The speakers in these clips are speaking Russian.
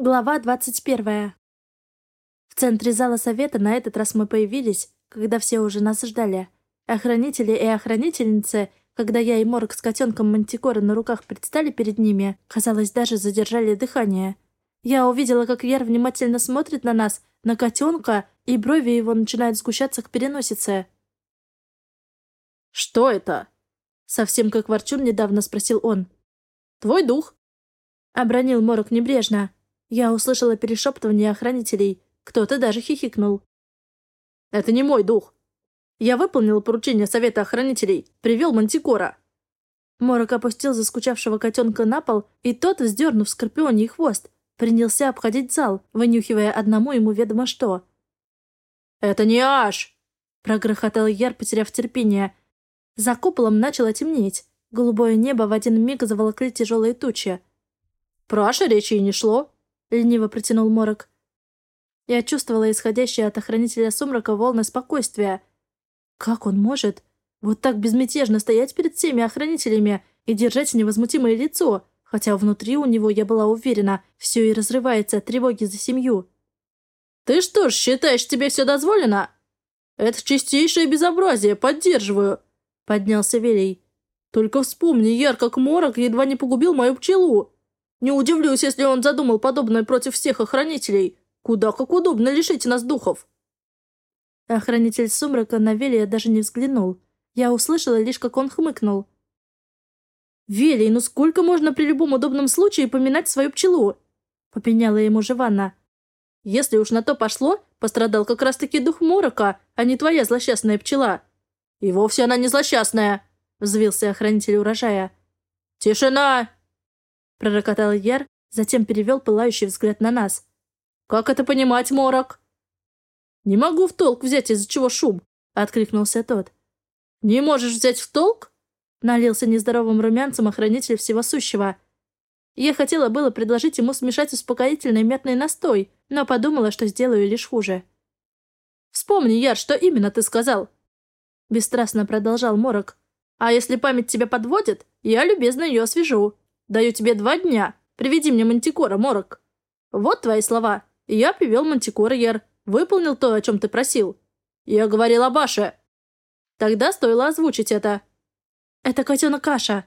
Глава 21. В центре зала совета на этот раз мы появились, когда все уже нас ждали. Охранители и охранительницы, когда я и Морг с котенком Мантикора на руках предстали перед ними, казалось, даже задержали дыхание. Я увидела, как Яр внимательно смотрит на нас, на котенка, и брови его начинают сгущаться к переносице. «Что это?» Совсем как Ворчун недавно спросил он. «Твой дух», — обронил Морок небрежно. Я услышала перешептывание охранителей. Кто-то даже хихикнул. «Это не мой дух. Я выполнил поручение Совета Охранителей, привел Мантикора». Морок опустил заскучавшего котенка на пол, и тот, вздернув скорпионий хвост, принялся обходить зал, вынюхивая одному ему ведомо что. «Это не Аш!» — прогрохотал Яр, потеряв терпение. За куполом начало темнеть. Голубое небо в один миг заволокли тяжелые тучи. «Про Аша речи и не шло. — лениво протянул Морок. Я чувствовала исходящие от охранителя сумрака волны спокойствия. Как он может вот так безмятежно стоять перед всеми охранителями и держать невозмутимое лицо, хотя внутри у него, я была уверена, все и разрывается от тревоги за семью. «Ты что ж, считаешь, тебе все дозволено?» «Это чистейшее безобразие, поддерживаю», — поднялся Велий. «Только вспомни, Яр, как морок едва не погубил мою пчелу. Не удивлюсь, если он задумал подобное против всех охранителей. Куда как удобно лишить нас духов. Охранитель сумрака на Велия даже не взглянул. Я услышала лишь, как он хмыкнул. «Велий, ну сколько можно при любом удобном случае поминать свою пчелу?» Попеняла ему Живанна. «Если уж на то пошло, пострадал как раз-таки дух морока, а не твоя злосчастная пчела». «И вовсе она не злосчастная!» Взвился охранитель урожая. «Тишина!» Пророкотал Яр, затем перевел пылающий взгляд на нас. «Как это понимать, Морок?» «Не могу в толк взять, из-за чего шум», — откликнулся тот. «Не можешь взять в толк?» — налился нездоровым румянцем охранитель всего сущего. Я хотела было предложить ему смешать успокоительный мятный настой, но подумала, что сделаю лишь хуже. «Вспомни, Яр, что именно ты сказал?» Бесстрастно продолжал Морок. «А если память тебя подводит, я любезно ее освежу. Даю тебе два дня. Приведи мне Мантикора, Морок. Вот твои слова. Я привел Мантикора, Яр. Выполнил то, о чем ты просил. Я говорил о Баше. Тогда стоило озвучить это. Это котенок Каша,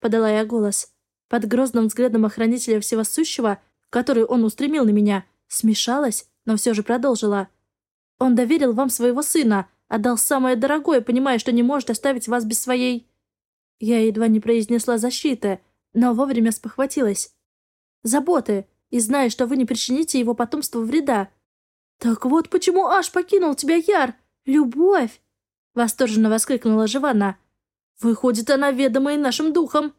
подала я голос. Под грозным взглядом охранителя всего сущего, который он устремил на меня, смешалась, но все же продолжила. Он доверил вам своего сына, отдал самое дорогое, понимая, что не может оставить вас без своей... Я едва не произнесла защиты, но вовремя спохватилась. Заботы, и зная, что вы не причините его потомству вреда. Так вот почему Аш покинул тебя, Яр? Любовь! Восторженно воскликнула Живана. Выходит, она ведома и нашим духом.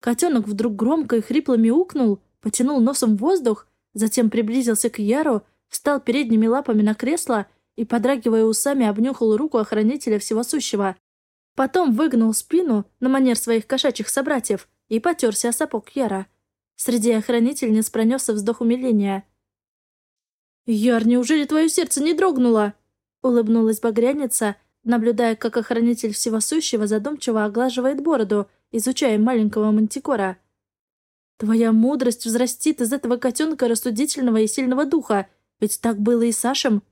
Котенок вдруг громко и хрипло мяукнул, потянул носом воздух, затем приблизился к Яру, встал передними лапами на кресло и, подрагивая усами, обнюхал руку охранителя всего сущего. Потом выгнул спину на манер своих кошачьих собратьев и потерся о сапог Яра. Среди охранительниц пронесся вздох умиления. «Яр, неужели твое сердце не дрогнуло?» Улыбнулась багряница, наблюдая, как охранитель всего сущего задумчиво оглаживает бороду, изучая маленького мантикора. «Твоя мудрость взрастит из этого котенка рассудительного и сильного духа, ведь так было и Сашем».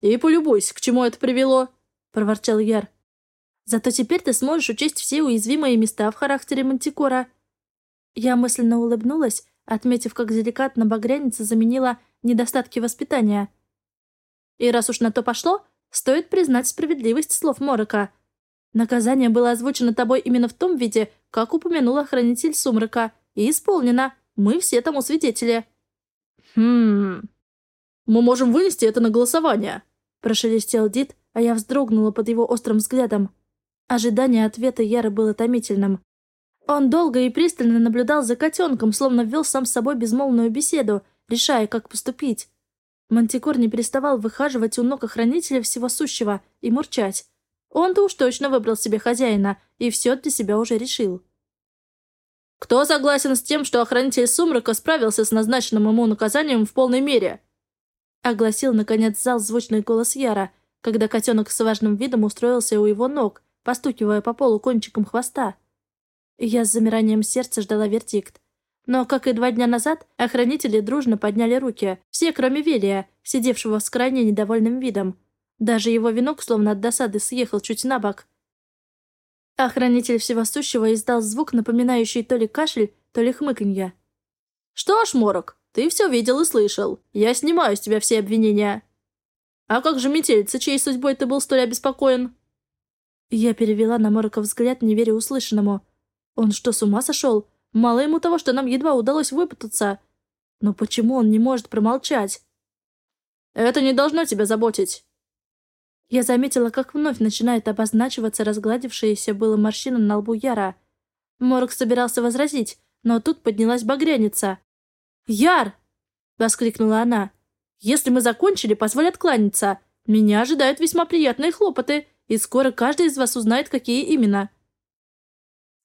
«И полюбуйся, к чему это привело», — проворчал Яр. Зато теперь ты сможешь учесть все уязвимые места в характере Мантикора». Я мысленно улыбнулась, отметив, как деликатно багряница заменила недостатки воспитания. И раз уж на то пошло, стоит признать справедливость слов Морока. Наказание было озвучено тобой именно в том виде, как упомянул охранитель сумрака, и исполнено. Мы все тому свидетели. «Хм... Мы можем вынести это на голосование», — прошелестел Дид, а я вздрогнула под его острым взглядом. Ожидание ответа Яры было томительным. Он долго и пристально наблюдал за котенком, словно вел сам с собой безмолвную беседу, решая, как поступить. Мантикор не переставал выхаживать у ног охранителя всего сущего и мурчать. Он-то уж точно выбрал себе хозяина и все для себя уже решил. «Кто согласен с тем, что охранитель сумрака справился с назначенным ему наказанием в полной мере?» Огласил, наконец, зал звучный голос Яра, когда котенок с важным видом устроился у его ног, постукивая по полу кончиком хвоста. Я с замиранием сердца ждала вердикт. Но, как и два дня назад, охранители дружно подняли руки, все, кроме Велия, сидевшего с крайне недовольным видом. Даже его венок, словно от досады, съехал чуть на бок. Охранитель всего сущего издал звук, напоминающий то ли кашель, то ли хмыканье. «Что ж, Морок, ты все видел и слышал. Я снимаю с тебя все обвинения. А как же метельца, чьей судьбой ты был столь обеспокоен?» Я перевела на Морока взгляд, не веря услышанному. «Он что, с ума сошел? Мало ему того, что нам едва удалось выпутаться. Но почему он не может промолчать?» «Это не должно тебя заботить. Я заметила, как вновь начинает обозначиваться разгладившаяся было морщина на лбу Яра. Морок собирался возразить, но тут поднялась багряница. «Яр!» — воскликнула она. «Если мы закончили, позволь откланяться. Меня ожидают весьма приятные хлопоты, и скоро каждый из вас узнает, какие именно».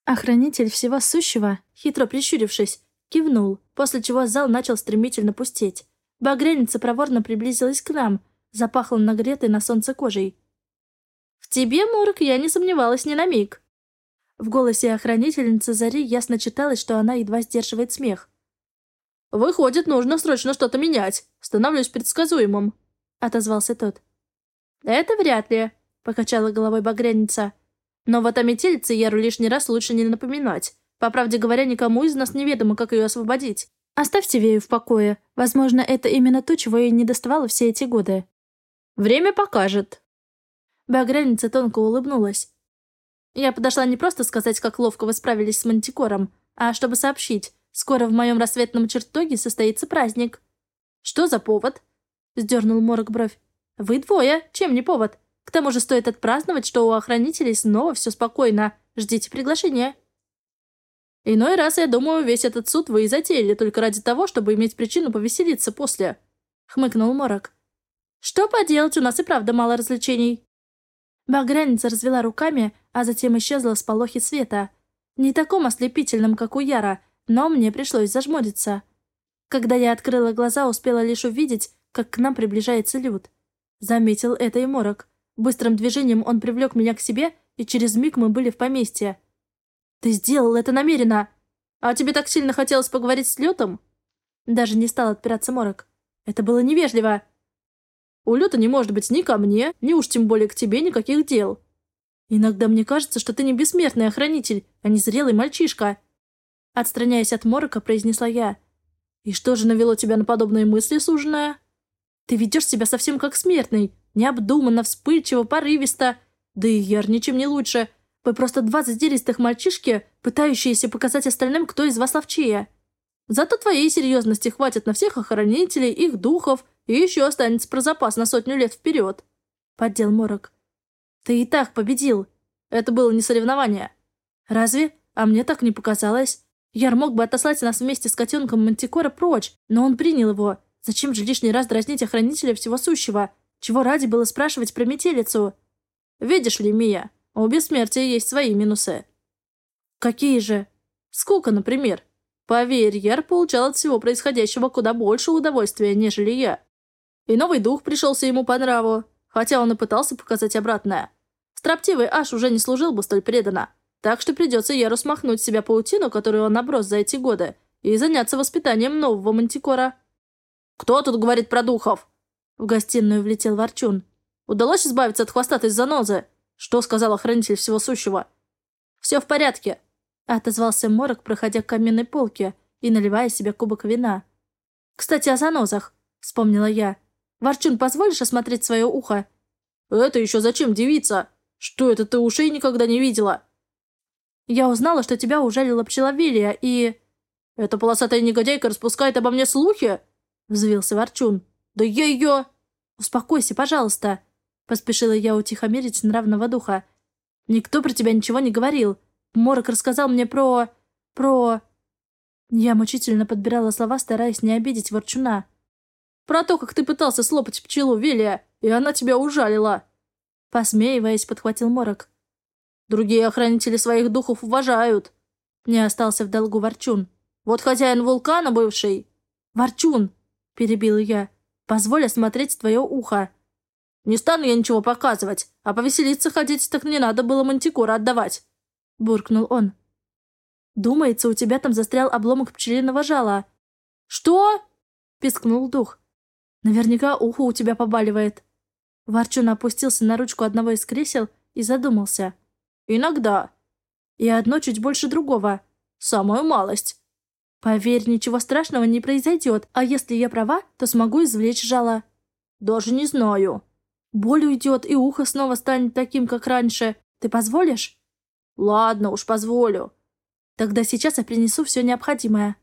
Охранитель всего сущего, хитро прищурившись, кивнул, после чего зал начал стремительно пустеть. Багряница проворно приблизилась к нам — запахло нагретой на солнце кожей. «В тебе, Морок, я не сомневалась ни на миг». В голосе охранительницы Зари ясно читалось, что она едва сдерживает смех. «Выходит, нужно срочно что-то менять. Становлюсь предсказуемым», — отозвался тот. «Это вряд ли», — покачала головой багряница. «Но вот о метелице Яру лишний раз лучше не напоминать. По правде говоря, никому из нас неведомо, как ее освободить. Оставьте Вею в покое. Возможно, это именно то, чего ей не доставало все эти годы». Время покажет». Багряница тонко улыбнулась. Я подошла не просто сказать, как ловко вы справились с мантикором, а чтобы сообщить, скоро в моем рассветном чертоге состоится праздник. «Что за повод?» — сдернул Морок бровь. «Вы двое, чем не повод? К тому же стоит отпраздновать, что у охранителей снова все спокойно. Ждите приглашения». «Иной раз, я думаю, весь этот суд вы и затеяли только ради того, чтобы иметь причину повеселиться после», — хмыкнул Морок. Что поделать, у нас и правда мало развлечений. Багряница развела руками, а затем исчезла с полохи света. Не таком ослепительном, как у Яра, но мне пришлось зажмуриться. Когда я открыла глаза, успела лишь увидеть, как к нам приближается Люд. Заметил это и Морок. Быстрым движением он привлек меня к себе, и через миг мы были в поместье. «Ты сделал это намеренно! А тебе так сильно хотелось поговорить с Лютом?» Даже не стал отпираться Морок. «Это было невежливо!» У Люта не может быть ни ко мне, ни уж тем более к тебе никаких дел. Иногда мне кажется, что ты не бессмертный охранитель, а не зрелый мальчишка. Отстраняясь от морока, произнесла я. И что же навело тебя на подобные мысли, суженая? Ты ведешь себя совсем как смертный, необдуманно, вспыльчиво, порывисто. Да и Яр ничем не лучше. Вы просто два задиристых мальчишки, пытающиеся показать остальным, кто из вас ловчее. Зато твоей серьезности хватит на всех охранителей, их духов и еще останется про запас на сотню лет вперед. Поддел Морок. Ты и так победил. Это было не соревнование. Разве? А мне так не показалось. Яр мог бы отослать нас вместе с котенком Мантикора прочь, но он принял его. Зачем же лишний раз дразнить охранителя всего сущего? Чего ради было спрашивать про метелицу? Видишь ли, Мия, у бессмертия есть свои минусы. Какие же? Скука, например. Поверь, Яр получал от всего происходящего куда больше удовольствия, нежели я. И новый дух пришелся ему по нраву, хотя он и пытался показать обратное. Строптивый Аш уже не служил бы столь преданно, так что придется Яру смахнуть себя паутину, которую он наброс за эти годы, и заняться воспитанием нового мантикора. «Кто тут говорит про духов?» В гостиную влетел Ворчун. «Удалось избавиться от хвостатой занозы?» Что сказал охранитель всего сущего? «Все в порядке», — отозвался Морок, проходя к каменной полке и наливая себе кубок вина. «Кстати, о занозах», — вспомнила я. Ворчун, позволишь осмотреть свое ухо?» «Это еще зачем, девица? Что это ты ушей никогда не видела?» «Я узнала, что тебя ужалила пчеловелия, и...» «Эта полосатая негодяйка распускает обо мне слухи?» Взвился Ворчун. «Да я ее...» «Успокойся, пожалуйста!» Поспешила я утихомирить нравного духа. «Никто про тебя ничего не говорил. Морок рассказал мне про... про...» Я мучительно подбирала слова, стараясь не обидеть Ворчуна. Про то, как ты пытался слопать пчелу Велия, и она тебя ужалила!» Посмеиваясь, подхватил Морок. «Другие охранители своих духов уважают!» Не остался в долгу Ворчун. «Вот хозяин вулкана бывший!» «Ворчун!» — перебил я. «Позволь осмотреть твое ухо!» «Не стану я ничего показывать, а повеселиться ходить так не надо было мантикора отдавать!» Буркнул он. Думается, у тебя там застрял обломок пчелиного жала». «Что?» — пискнул дух. «Наверняка ухо у тебя побаливает». Ворчун опустился на ручку одного из кресел и задумался. «Иногда. И одно чуть больше другого. Самую малость. Поверь, ничего страшного не произойдет, а если я права, то смогу извлечь жало». «Даже не знаю». «Боль уйдет, и ухо снова станет таким, как раньше. Ты позволишь?» «Ладно уж, позволю». «Тогда сейчас я принесу все необходимое».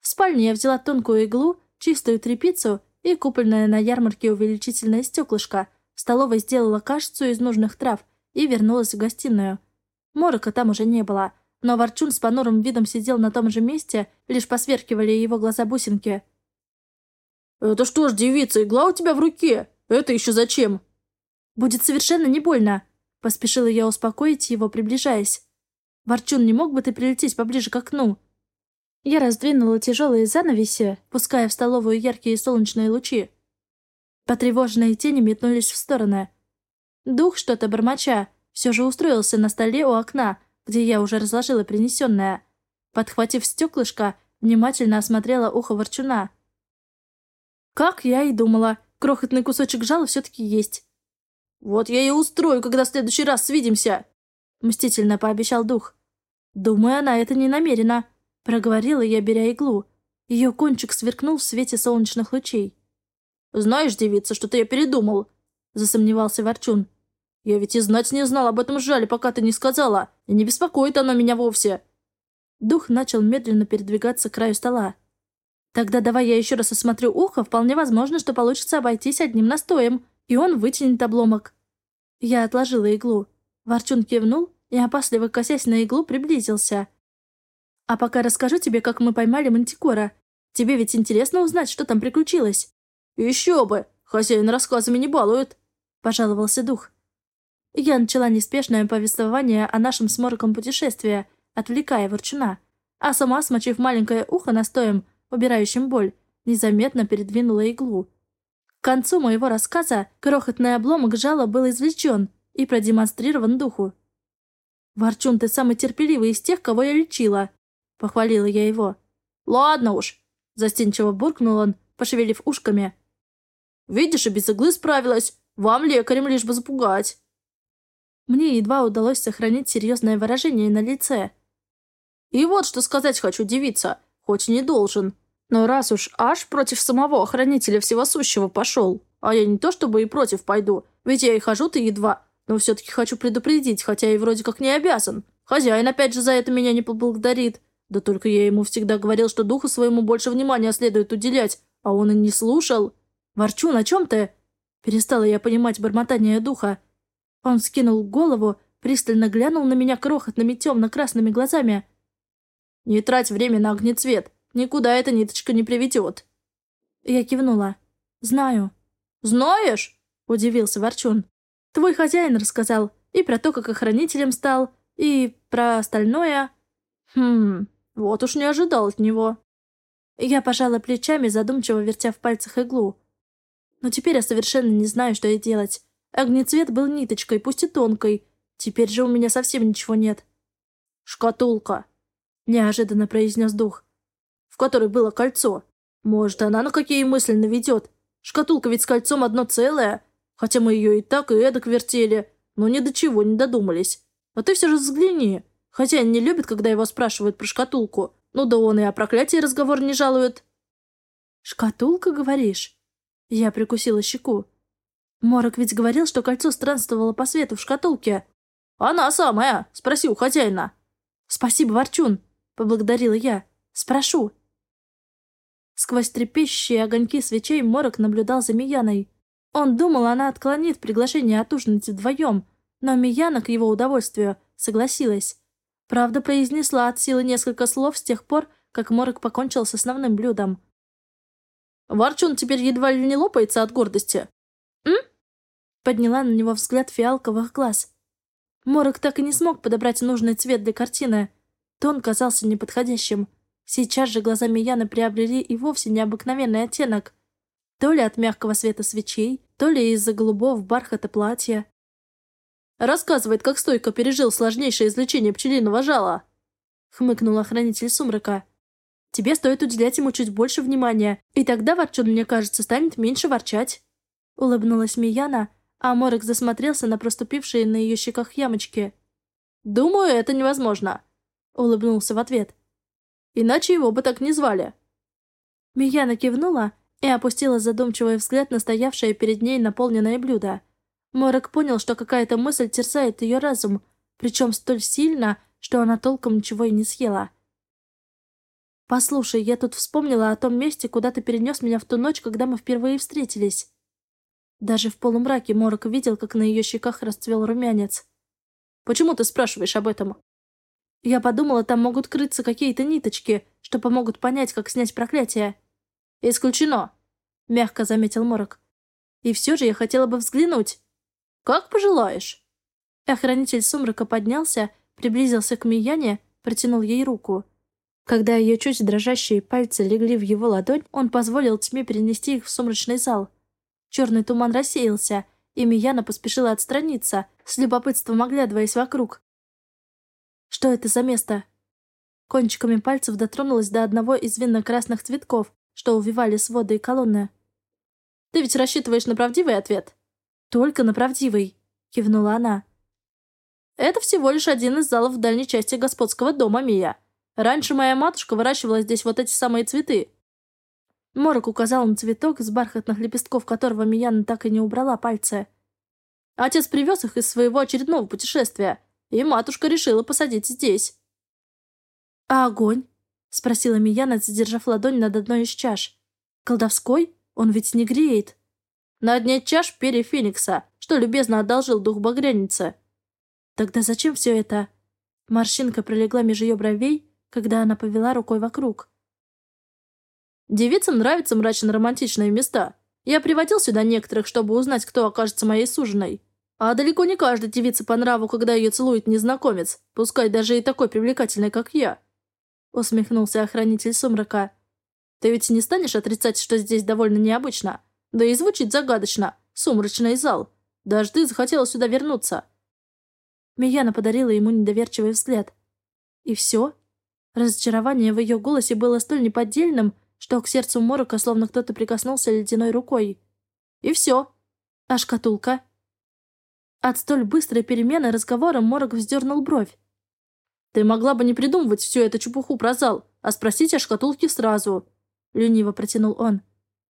В спальне я взяла тонкую иглу, чистую тряпицу и купленное на ярмарке увеличительное стеклышко. В столовой сделала кашицу из нужных трав и вернулась в гостиную. Морока там уже не было, но Ворчун с понурым видом сидел на том же месте, лишь посверкивали его глаза-бусинки. «Это что ж, девица, игла у тебя в руке? Это еще зачем?» «Будет совершенно не больно», — поспешила я успокоить его, приближаясь. «Ворчун, не мог бы ты прилететь поближе к окну?» Я раздвинула тяжелые занавеси, пуская в столовую яркие солнечные лучи. Потревоженные тени метнулись в стороны. Дух, что-то бормоча, все же устроился на столе у окна, где я уже разложила принесенное. Подхватив стеклышко, внимательно осмотрела ухо ворчуна. Как я и думала, крохотный кусочек жала все-таки есть. «Вот я и устрою, когда в следующий раз свидимся!» Мстительно пообещал дух. Думаю, она это не намерена. Проговорила я, беря иглу. Ее кончик сверкнул в свете солнечных лучей. «Знаешь, девица, что-то я передумал», — засомневался Ворчун. «Я ведь и знать не знал об этом жале, пока ты не сказала, и не беспокоит оно меня вовсе». Дух начал медленно передвигаться к краю стола. «Тогда давай я еще раз осмотрю ухо, вполне возможно, что получится обойтись одним настоем, и он вытянет обломок». Я отложила иглу. Ворчун кивнул и, опасливо косясь на иглу, приблизился. А пока расскажу тебе, как мы поймали Мантикора. Тебе ведь интересно узнать, что там приключилось?» «Еще бы! Хозяин рассказами не балует!» — пожаловался дух. Я начала неспешное повествование о нашем с Мороком путешествии, отвлекая ворчуна, а сама, смочив маленькое ухо настоем, убирающим боль, незаметно передвинула иглу. К концу моего рассказа крохотный обломок жала был извлечен и продемонстрирован духу. «Ворчун, ты самый терпеливый из тех, кого я лечила», Похвалила я его. «Ладно уж», — застенчиво буркнул он, пошевелив ушками. «Видишь, и без иглы справилась. Вам, лекарем, лишь бы запугать». Мне едва удалось сохранить серьезное выражение на лице. «И вот что сказать хочу, девица, хоть и не должен. Но раз уж аж против самого охранителя всего сущего пошел, а я не то чтобы и против пойду, ведь я и хожу-то едва, но все-таки хочу предупредить, хотя и вроде как не обязан. Хозяин опять же за это меня не поблагодарит. Да только я ему всегда говорил, что духу своему больше внимания следует уделять, а он и не слушал. Ворчу, на чем ты?» Перестала я понимать бормотание духа. Он скинул голову, пристально глянул на меня крохотными темно-красными глазами. «Не трать время на огнецвет. Никуда эта ниточка не приведет». Я кивнула. «Знаю». «Знаешь?» — удивился Ворчун. «Твой хозяин рассказал. И про то, как охранителем стал, и про остальное». «Хм, вот уж не ожидал от него. Я пожала плечами, задумчиво вертя в пальцах иглу. Но теперь я совершенно не знаю, что ей делать. Огнецвет был ниточкой, пусть и тонкой. Теперь же у меня совсем ничего нет. «Шкатулка», — неожиданно произнес дух, в которой было кольцо. Может, она на какие мысли наведет? Шкатулка ведь с кольцом одно целое, хотя мы ее и так, и эдак вертели, но ни до чего не додумались. А ты все же взгляни. Хозяин не любит, когда его спрашивают про шкатулку. Ну да он и о проклятии разговор не жалует. «Шкатулка, говоришь?» Я прикусила щеку. Морок ведь говорил, что кольцо странствовало по свету в шкатулке. «Она самая! Спроси у хозяина!» «Спасибо, Ворчун!» — поблагодарила я. «Спрошу!» Сквозь трепещущие огоньки свечей Морок наблюдал за Мияной. Он думал, она отклонит приглашение отужинать вдвоем, но Мияна, к его удовольствию, согласилась. Правда, произнесла от силы несколько слов с тех пор, как Морок покончил с основным блюдом. «Ворчун теперь едва ли не лопается от гордости». Подняла на него взгляд фиалковых глаз. Морок так и не смог подобрать нужный цвет для картины. Тон казался неподходящим. Сейчас же глазами Яны приобрели и вовсе необыкновенный оттенок. То ли от мягкого света свечей, то ли из-за голубого бархата платья. Рассказывает, как стойко пережил сложнейшее излечение пчелиного жала. хмыкнул охранитель сумрака. «Тебе стоит уделять ему чуть больше внимания, и тогда Ворчун, мне кажется, станет меньше ворчать». Улыбнулась Мияна, а Морок засмотрелся на проступившие на ее щеках ямочки. «Думаю, это невозможно», — улыбнулся в ответ. «Иначе его бы так не звали». Мияна кивнула и опустила задумчивый взгляд на стоявшее перед ней наполненное блюдо. Морок понял, что какая-то мысль терзает ее разум, причем столь сильно, что она толком ничего и не съела. «Послушай, я тут вспомнила о том месте, куда ты перенес меня в ту ночь, когда мы впервые встретились». Даже в полумраке Морок видел, как на ее щеках расцвел румянец. «Почему ты спрашиваешь об этом?» Я подумала, там могут крыться какие-то ниточки, что помогут понять, как снять проклятие. «Исключено», — мягко заметил Морок. «И все же я хотела бы взглянуть». «Как пожелаешь». Охранитель сумрака поднялся, приблизился к Мияне, протянул ей руку. Когда ее чуть дрожащие пальцы легли в его ладонь, он позволил тьме перенести их в сумрачный зал. Черный туман рассеялся, и Мияна поспешила отстраниться, с любопытством оглядываясь вокруг. «Что это за место?» Кончиками пальцев дотронулась до одного из винно-красных цветков, что увивали своды и колонны. «Ты ведь рассчитываешь на правдивый ответ?» «Только на правдивый», — кивнула она. «Это всего лишь один из залов в дальней части господского дома, Мия. Раньше моя матушка выращивала здесь вот эти самые цветы». Морок указал на цветок, с бархатных лепестков которого Мияна так и не убрала пальцы. Отец привез их из своего очередного путешествия, и матушка решила посадить здесь. «А огонь?» — спросила Мияна, задержав ладонь над одной из чаш. «Колдовской? Он ведь не греет». «На дне чаш перья Феникса, что любезно одолжил дух багряницы». «Тогда зачем все это?» Морщинка пролегла меж ее бровей, когда она повела рукой вокруг. «Девицам нравятся мрачно-романтичные места. Я приводил сюда некоторых, чтобы узнать, кто окажется моей суженой. А далеко не каждой девице по нраву, когда ее целует незнакомец, пускай даже и такой привлекательный, как я. Усмехнулся охранитель сумрака. Ты ведь не станешь отрицать, что здесь довольно необычно? Да и звучит загадочно. Сумрачный зал. Даже ты захотела сюда вернуться. Мияна подарила ему недоверчивый взгляд. И все? Разочарование в ее голосе было столь неподдельным, что к сердцу Морока словно кто-то прикоснулся ледяной рукой. И все. А шкатулка? От столь быстрой перемены разговора Морок вздернул бровь. «Ты могла бы не придумывать всю эту чепуху про зал, а спросить о шкатулке сразу», — лениво протянул он.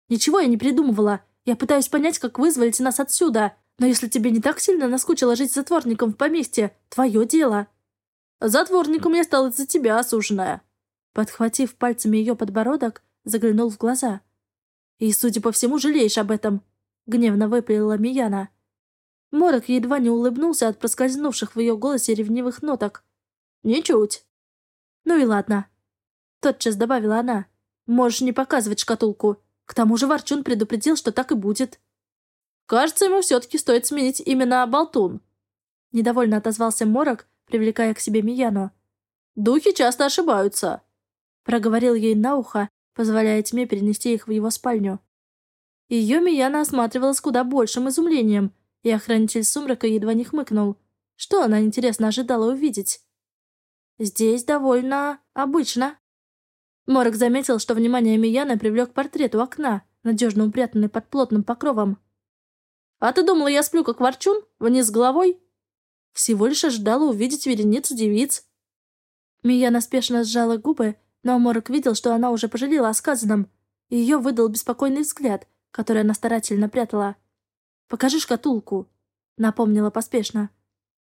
«Ничего я не придумывала. Я пытаюсь понять, как вызволить нас отсюда. Но если тебе не так сильно наскучило жить затворником в поместье, твое дело». «Затворником я стал из-за тебя, осуженная». Подхватив пальцами ее подбородок, заглянул в глаза. «И, судя по всему, жалеешь об этом», — гневно выпалила Мияна. Морок едва не улыбнулся от проскользнувших в ее голосе ревнивых ноток. «Ничуть». «Ну и ладно». Тотчас добавила она. «Можешь не показывать шкатулку. К тому же Ворчун предупредил, что так и будет». «Кажется, ему все-таки стоит сменить именно Болтун». Недовольно отозвался Морок, привлекая к себе Мияну. «Духи часто ошибаются», — проговорил ей на ухо, позволяя тьме перенести их в его спальню. Ее Мияна осматривала с куда большим изумлением, и охранитель сумрака едва не хмыкнул. Что она, интересно, ожидала увидеть? Здесь довольно обычно. Морок заметил, что внимание Мияны привлек портрет у окна, надежно упрятанный под плотным покровом. «А ты думала, я сплю, как ворчун? Вниз головой?» Всего лишь ожидала увидеть вереницу девиц. Мияна спешно сжала губы, но Морок видел, что она уже пожалела о сказанном. Ее выдал беспокойный взгляд, который она старательно прятала. «Покажи шкатулку», — напомнила поспешно.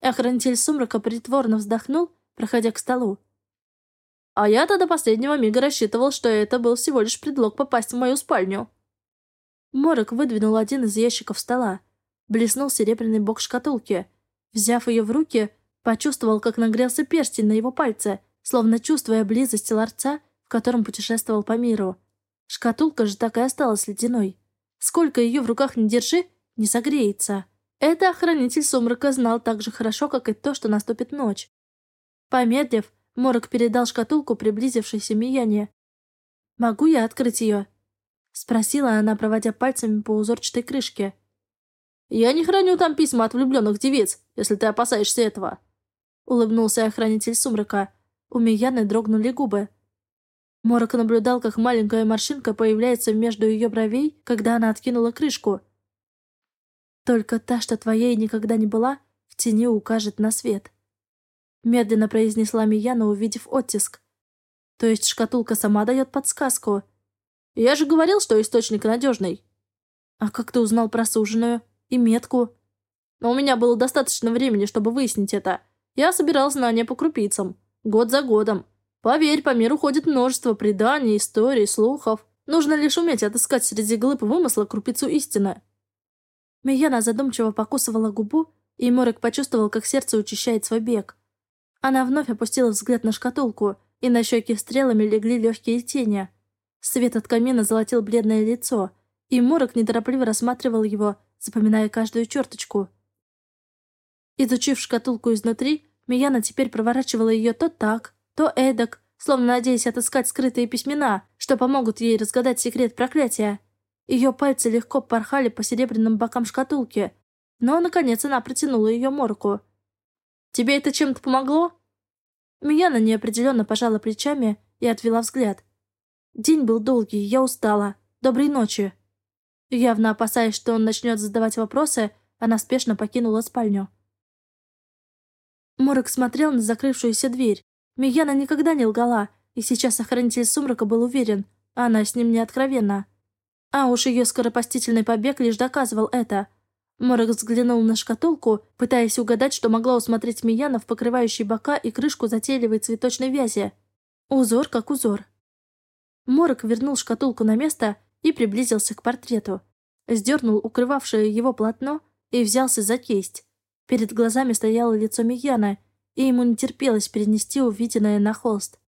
Охранитель сумрака притворно вздохнул проходя к столу. А я-то до последнего мига рассчитывал, что это был всего лишь предлог попасть в мою спальню. Морок выдвинул один из ящиков стола. Блеснул серебряный бок шкатулки. Взяв ее в руки, почувствовал, как нагрелся перстень на его пальце, словно чувствуя близость ларца, в котором путешествовал по миру. Шкатулка же так и осталась ледяной. Сколько ее в руках не держи, не согреется. Это охранитель сумрака знал так же хорошо, как и то, что наступит ночь. Помедлив, Морок передал шкатулку приблизившейся Мияне. «Могу я открыть ее?» — спросила она, проводя пальцами по узорчатой крышке. «Я не храню там письма от влюбленных девиц, если ты опасаешься этого», — улыбнулся охранитель сумрака. У Мияны дрогнули губы. Морок наблюдал, как маленькая морщинка появляется между ее бровей, когда она откинула крышку. «Только та, что твоей никогда не была, в тени укажет на свет», — медленно произнесла Мияна, увидев оттиск. «То есть шкатулка сама дает подсказку?» «Я же говорил, что источник надежный». «А как ты узнал про суженую? И метку?» «Но у меня было достаточно времени, чтобы выяснить это. Я собирал знания по крупицам. Год за годом. Поверь, по миру ходит множество преданий, историй, слухов. Нужно лишь уметь отыскать среди глыб вымысла крупицу истины. Мияна задумчиво покусывала губу, и Морок почувствовал, как сердце учащает свой бег. Она вновь опустила взгляд на шкатулку, и на щеки стрелами легли легкие тени. Свет от камина золотил бледное лицо, и Морок неторопливо рассматривал его, запоминая каждую черточку. Изучив шкатулку изнутри, Мияна теперь проворачивала ее то так, то эдак, словно надеясь отыскать скрытые письмена, что помогут ей разгадать секрет проклятия. Ее пальцы легко порхали по серебряным бокам шкатулки, но, наконец, она протянула ее морку. «Тебе это чем-то помогло?» Мияна неопределенно пожала плечами и отвела взгляд. День был долгий, я устала. Доброй ночи. Явно опасаясь, что он начнет задавать вопросы, она спешно покинула спальню. Морок смотрел на закрывшуюся дверь. Мияна никогда не лгала, и сейчас охранитель сумрака был уверен, она с ним не откровенна. А уж ее скоропостительный побег лишь доказывал это. Морок взглянул на шкатулку, пытаясь угадать, что могла усмотреть Мияна в покрывающей бока и крышку затейливой цветочной вязи. Узор как узор. Морок вернул шкатулку на место и приблизился к портрету. Сдернул укрывавшее его полотно и взялся за кисть. Перед глазами стояло лицо Мияна, и ему не терпелось перенести увиденное на холст.